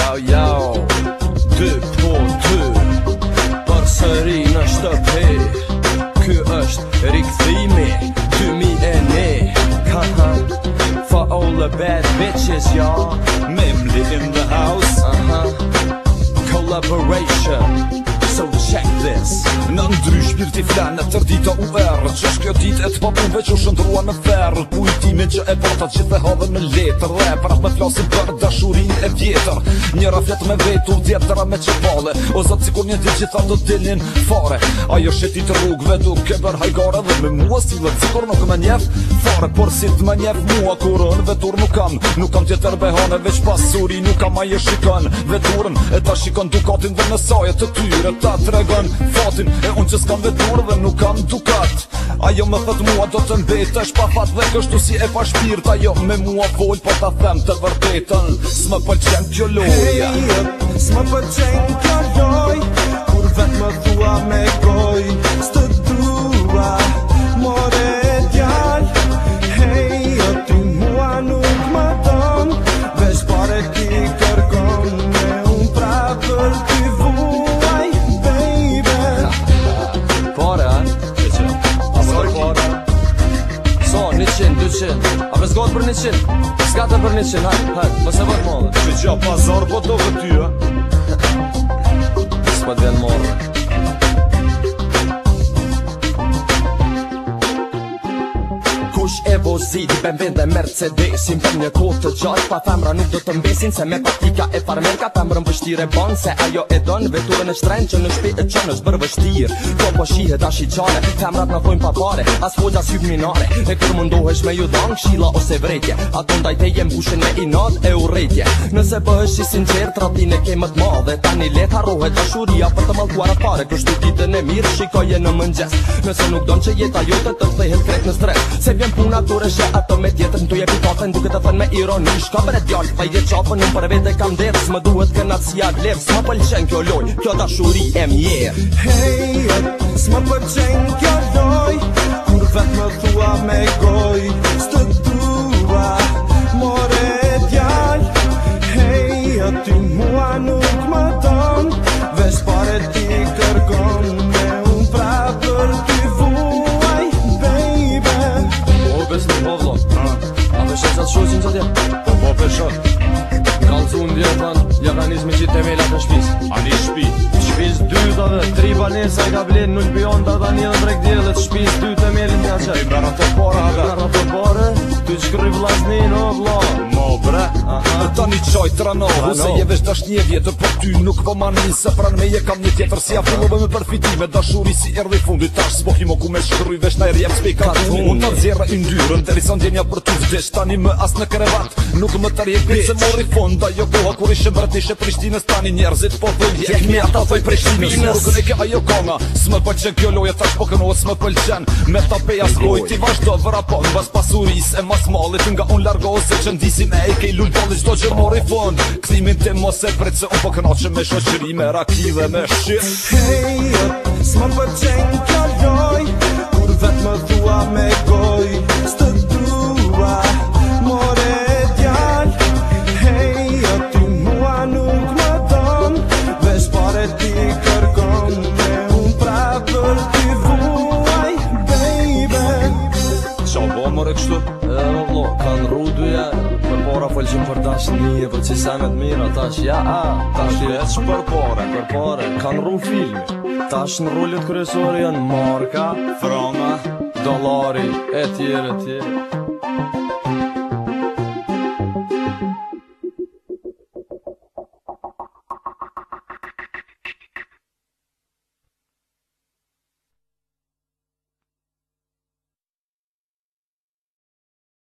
Jau, jau, dy po ty Për sëri në shtëpe Ky është rikëthimi Ty mi e ne Ka hëmë For all the bad bitches, ja, Me më dhe hau Në e tërdita u erë Qësh kjo dit e të papunve që shëndrua në ferë Kujtime që e patat që të hodhe në letër prat me flasin për dashurin e vjetër Njëra fjetë me vetu, djetëra me qepale O zatë cikur një dit që thamë do dilin fare Ajo shetit rrugve duke bër hajgare Dhe me mua dhe cikur nuk me njef fare Por si të me njef mua kurën vetur nuk kam Nuk kam tjetër behane veç pasuri Nuk kam aje shikon veturën E ta shikon dukatin dhe mesaje të tyre Ta tregon fatin e unë që s'kam vetur dhe nuk kam dukat Ajo më thët mua do të mbetesh pa fat dhe kështu si e pa shpirt Ajo me mua vol po ta them të vërtetën S'më pëlqen kjo loja Hey, s'më pëlqen kjo loj Kur vet më thua me goj S'to qit Ska të për një hajt, hajt, mos e vërë mollë Që gjo pazar po do këtyja Ska të vjen mollë limuzit BMW dhe Mercedes Im për një kohë të gjatë Pa femra nuk do të mbesin Se me patika e farmerka Femrën vështire ban Se ajo e donë Veturën e shtrenë Që në shpi e qënë është bërë vështir Ko po, po shihe ta shi qane Femrat në kojnë pa As fojnë gjas hyp minare E kur mundohesh me ju danë Shila ose vretje A të ndajte jem bushen me inat e uretje Nëse pëhesh i sinqer Tratin e kemët madhe Tani let harrohet dashuria Për të malkuar atë pare ditën e mirë Shikoje në mëngjes Nëse nuk jeta jote Të të thehet në stres Se vjen puna të shë ato me tjetër në tuje pitofen duke të thënë me ironi për e djallë fa i dhe qafën në për vete kam dherës më duhet kënë atë si atë levë s'ma pëlqen kjo loj kjo ta shuri e mjerë hej s'ma pëlqen kjo loj kur vetë më thua me goj s'të dura more djallë hej aty mua nuk më tonë vesh pare ti kërgonë organizmi që të mellat në shpis Ani shpis Shpis 2 dhe dhe 3 i ka blen Nuk bion të dhe një dhe drek djelet Shpis 2 të një aqe Një bërra të porra dhe Një bërra të porra dhe Ty shkryv laznin o vlo Mo bre Aha. Ta një qoj të ranohu Se je vesh dash një vjetër Për po ty nuk po ma Se pran me je kam një tjetër Si a fillove me përfitime Dashuri si erdi fundi Tash s'po himo ku me shkruj Vesh na i rjem s'pej ka të unë Unë të zjera i ndyrën Deri sa për ty Tani më as në krevat Nuk më të rjek bit Se mori fonda jo koha Kur ishe mërët ishe Prishtines Tani njerëzit po dhe Jek mi ata Tash po Me Ti Pas malit nga unë largohë se që ndisim me i kej lullë dollit që mori fun Këtimin te mos e pritë se unë po me shoqëri me raki dhe me shit Hey, s'mon për qenë joy Kur vet më dua me goj fol që më përdash një për që se me të mirë ja a Tash të jetë që përpore Përpore kanë rru filmi Tash në rullit kërësori janë Marka, Froma Dolari E tjere, tjere